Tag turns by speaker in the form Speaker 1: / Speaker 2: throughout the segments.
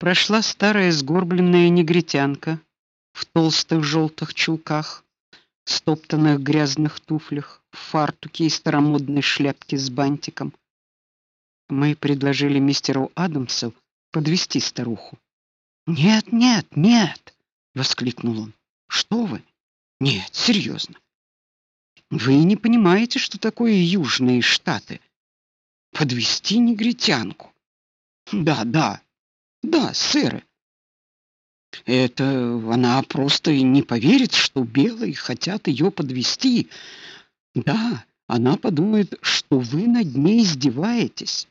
Speaker 1: прошла старая сгорбленная негритянка в толстых желтых чулках, стоптанных грязных туфлях, в фартуке и старомодной шляпке с бантиком. Мы предложили мистеру Адамсу подвести старуху. "Нет, нет, нет", воскликнул он. "Что вы? Нет, серьезно. Вы не понимаете, что такое Южные Штаты? Подвести негритянку. Да, да. Да, сэр. Это она просто не поверит, что белые хотят ее подвести. Да, она подумает, что вы над ней издеваетесь.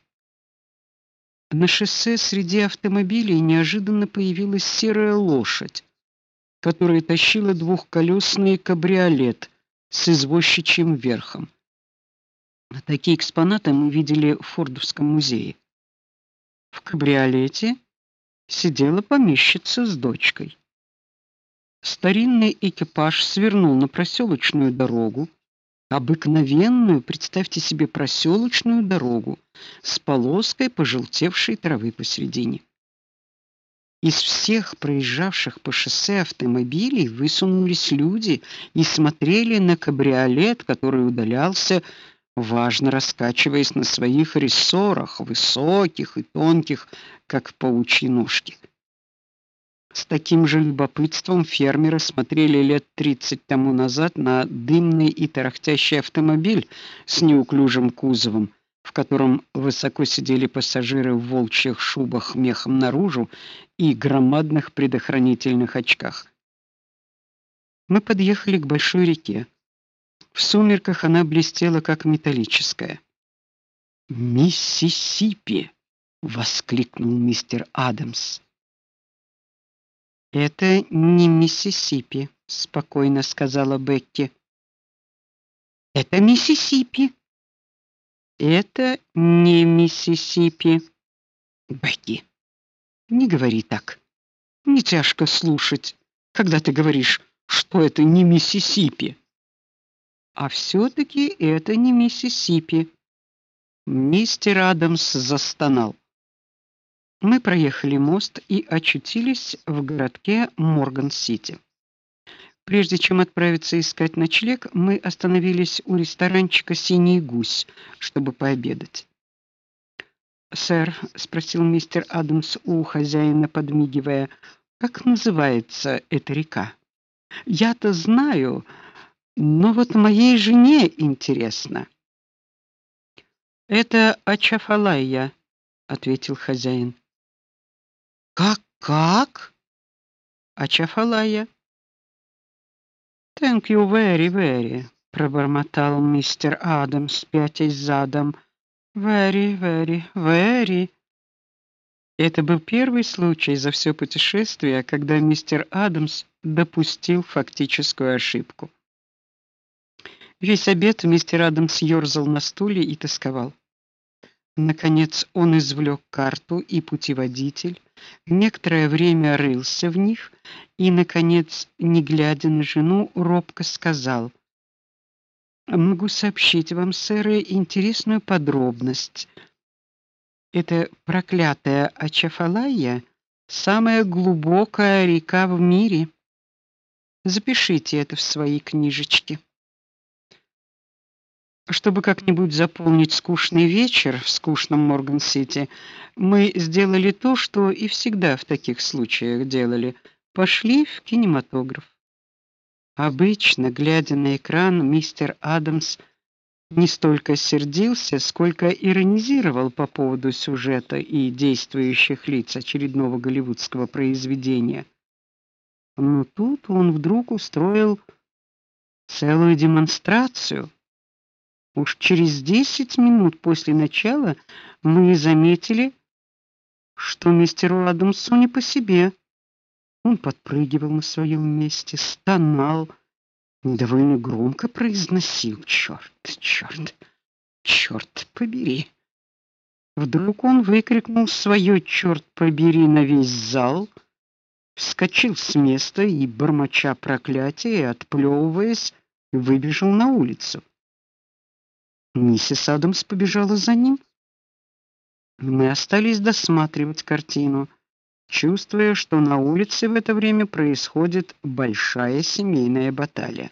Speaker 1: На шоссе среди автомобилей неожиданно появилась серая лошадь, которая тащила двухколесный кабриолет с извозчичьим верхом. Такие экспонаты мы видели в Фордовском музее. В кабриолете сидела помещица с дочкой. Старинный экипаж свернул на проселочную дорогу, обыкновенную, представьте себе проселочную дорогу с полоской пожелтевшей травы посередине. Из всех проезжавших по шоссе автомобилей высунулись люди и смотрели на кабриолет, который удалялся, важно раскачиваясь на своих рессорах, высоких и тонких, как паучьи ножки. С таким же любопытством фермеры смотрели лет тридцать тому назад на дымный и тарахтящий автомобиль с неуклюжим кузовом, в котором высоко сидели пассажиры в волчьих шубах мехом наружу и громадных предохранительных очках. Мы подъехали к большой реке. В сумерках она блестела как металлическая. Миссисипи, воскликнул мистер Адамс. Это не Миссисипи, спокойно сказала Бекки. Это Миссисипи. Это не Миссисипи. Бекки, не говори так. Не тяжко слушать, когда ты говоришь, что это не Миссисипи. А все таки это не Миссисипи. Мистер Адамс застонал. Мы проехали мост и очутились в городке Морган-Сити. Прежде чем отправиться искать ночлег, мы остановились у ресторанчика Синий гусь, чтобы пообедать. "Сэр", спросил мистер Адамс у хозяина, подмигивая, "как называется эта река?" "Я-то знаю, но вот моей жене интересно". "Это Ачафалайя", ответил хозяин. Как как? Ачафалая. Thank you very very, пробормотал мистер Адамс, пятясь задом. Very very very. Это был первый случай за все путешествие, когда мистер Адамс допустил фактическую ошибку. Весь обед мистер Адамс ёрзал на стуле и тосковал. Наконец он извлек карту и путеводитель, некоторое время рылся в них и наконец, не глядя на жену, робко сказал: "Могу сообщить вам, сэр, интересную подробность. Это проклятая Ачафалая самая глубокая река в мире. Запишите это в свои книжечки". Чтобы как-нибудь заполнить скучный вечер в скучном Морган-Сити, мы сделали то, что и всегда в таких случаях делали: пошли в кинематограф. Обычно, глядя на экран, мистер Адамс не столько сердился, сколько иронизировал по поводу сюжета и действующих лиц очередного голливудского произведения. Но тут он вдруг устроил целую демонстрацию Уж через десять минут после начала мы заметили, что мистеру Адамсу не по себе. Он подпрыгивал на своем месте, стонал, довольно громко произносил: "Черт, черт, черт побери!" Вдруг он выкрикнул свое «Черт побери!» на весь зал, вскочил с места и бормоча проклятия и отплевываясь, выбежал на улицу. Миссис Адамс побежала за ним. Мы остались досматривать картину. чувствуя, что на улице в это время происходит большая семейная баталия.